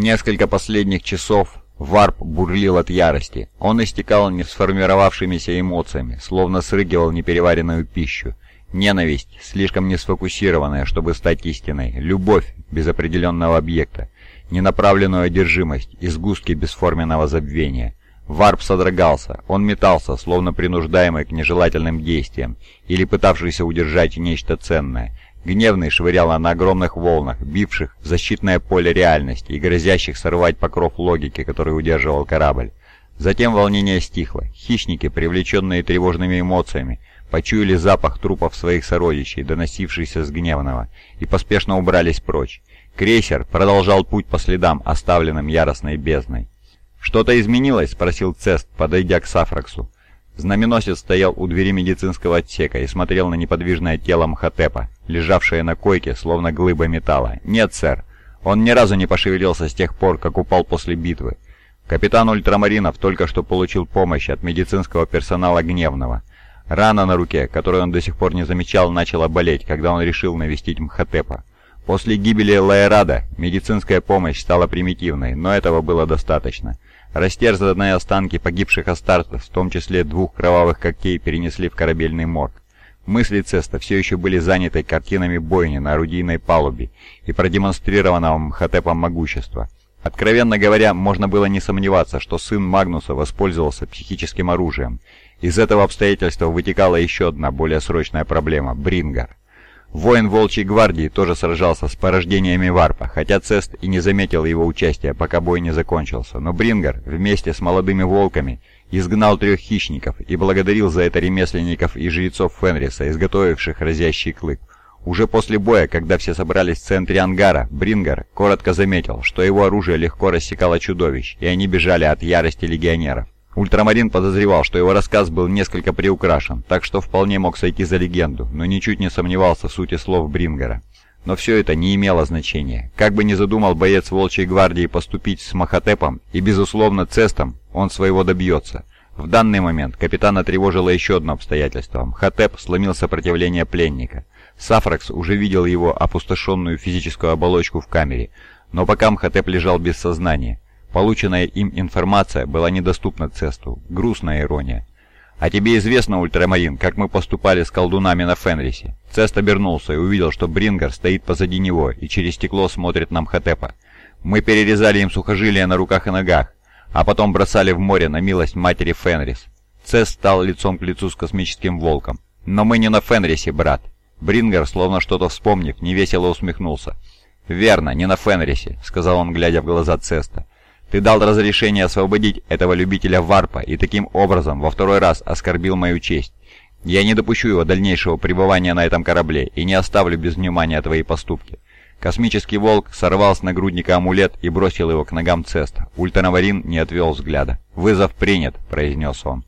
Несколько последних часов Варп бурлил от ярости. Он истекал не сформировавшимися эмоциями, словно срыгивал непереваренную пищу. Ненависть, слишком не сфокусированная, чтобы стать истиной. Любовь без определенного объекта. Ненаправленную одержимость и сгустки бесформенного забвения. Варп содрогался, он метался, словно принуждаемый к нежелательным действиям, или пытавшийся удержать нечто ценное. Гневный швырял на огромных волнах, бивших в защитное поле реальности и грозящих сорвать покров логики, который удерживал корабль. Затем волнение стихло. Хищники, привлеченные тревожными эмоциями, почуяли запах трупов своих сородичей, доносившийся с гневного, и поспешно убрались прочь. Крейсер продолжал путь по следам, оставленным яростной бездной. «Что-то изменилось?» — спросил Цест, подойдя к Сафраксу. Знаменосец стоял у двери медицинского отсека и смотрел на неподвижное тело Мхотепа, лежавшее на койке, словно глыба металла. «Нет, сэр. Он ни разу не пошевелился с тех пор, как упал после битвы. Капитан Ультрамаринов только что получил помощь от медицинского персонала Гневного. Рана на руке, которую он до сих пор не замечал, начала болеть, когда он решил навестить Мхотепа. После гибели Лаэрада медицинская помощь стала примитивной, но этого было достаточно. Растерзанные останки погибших астартов, в том числе двух кровавых когтей, перенесли в корабельный морг. Мысли Цеста все еще были заняты картинами бойни на орудийной палубе и продемонстрированного Мхотепом могущества. Откровенно говоря, можно было не сомневаться, что сын Магнуса воспользовался психическим оружием. Из этого обстоятельства вытекала еще одна более срочная проблема – Брингар. Воин Волчьей гвардии тоже сражался с порождениями Варпа, хотя Цест и не заметил его участия, пока бой не закончился. Но Брингар вместе с молодыми волками изгнал трех хищников и благодарил за это ремесленников и жрецов Фенриса, изготовивших разящий клык. Уже после боя, когда все собрались в центре ангара, Брингар коротко заметил, что его оружие легко рассекало чудовищ, и они бежали от ярости легионеров. Ультрамарин подозревал, что его рассказ был несколько приукрашен, так что вполне мог сойти за легенду, но ничуть не сомневался в сути слов Брингера. Но все это не имело значения. Как бы ни задумал боец Волчьей гвардии поступить с Махатепом и, безусловно, Цестом, он своего добьется. В данный момент капитана тревожило еще одно обстоятельство. Мхотеп сломил сопротивление пленника. Сафракс уже видел его опустошенную физическую оболочку в камере, но пока Мхотеп лежал без сознания. Полученная им информация была недоступна Цесту. Грустная ирония. «А тебе известно, Ультрамарин, как мы поступали с колдунами на Фенрисе?» Цест обернулся и увидел, что Брингер стоит позади него и через стекло смотрит на Мхотепа. «Мы перерезали им сухожилия на руках и ногах, а потом бросали в море на милость матери Фенрис». Цест стал лицом к лицу с космическим волком. «Но мы не на Фенрисе, брат». Брингер, словно что-то вспомнив, невесело усмехнулся. «Верно, не на Фенрисе», — сказал он, глядя в глаза Цеста. Ты дал разрешение освободить этого любителя варпа и таким образом во второй раз оскорбил мою честь. Я не допущу его дальнейшего пребывания на этом корабле и не оставлю без внимания твои поступки». Космический волк сорвал с нагрудника амулет и бросил его к ногам Цеста. Ультранаварин не отвел взгляда. «Вызов принят», — произнес он.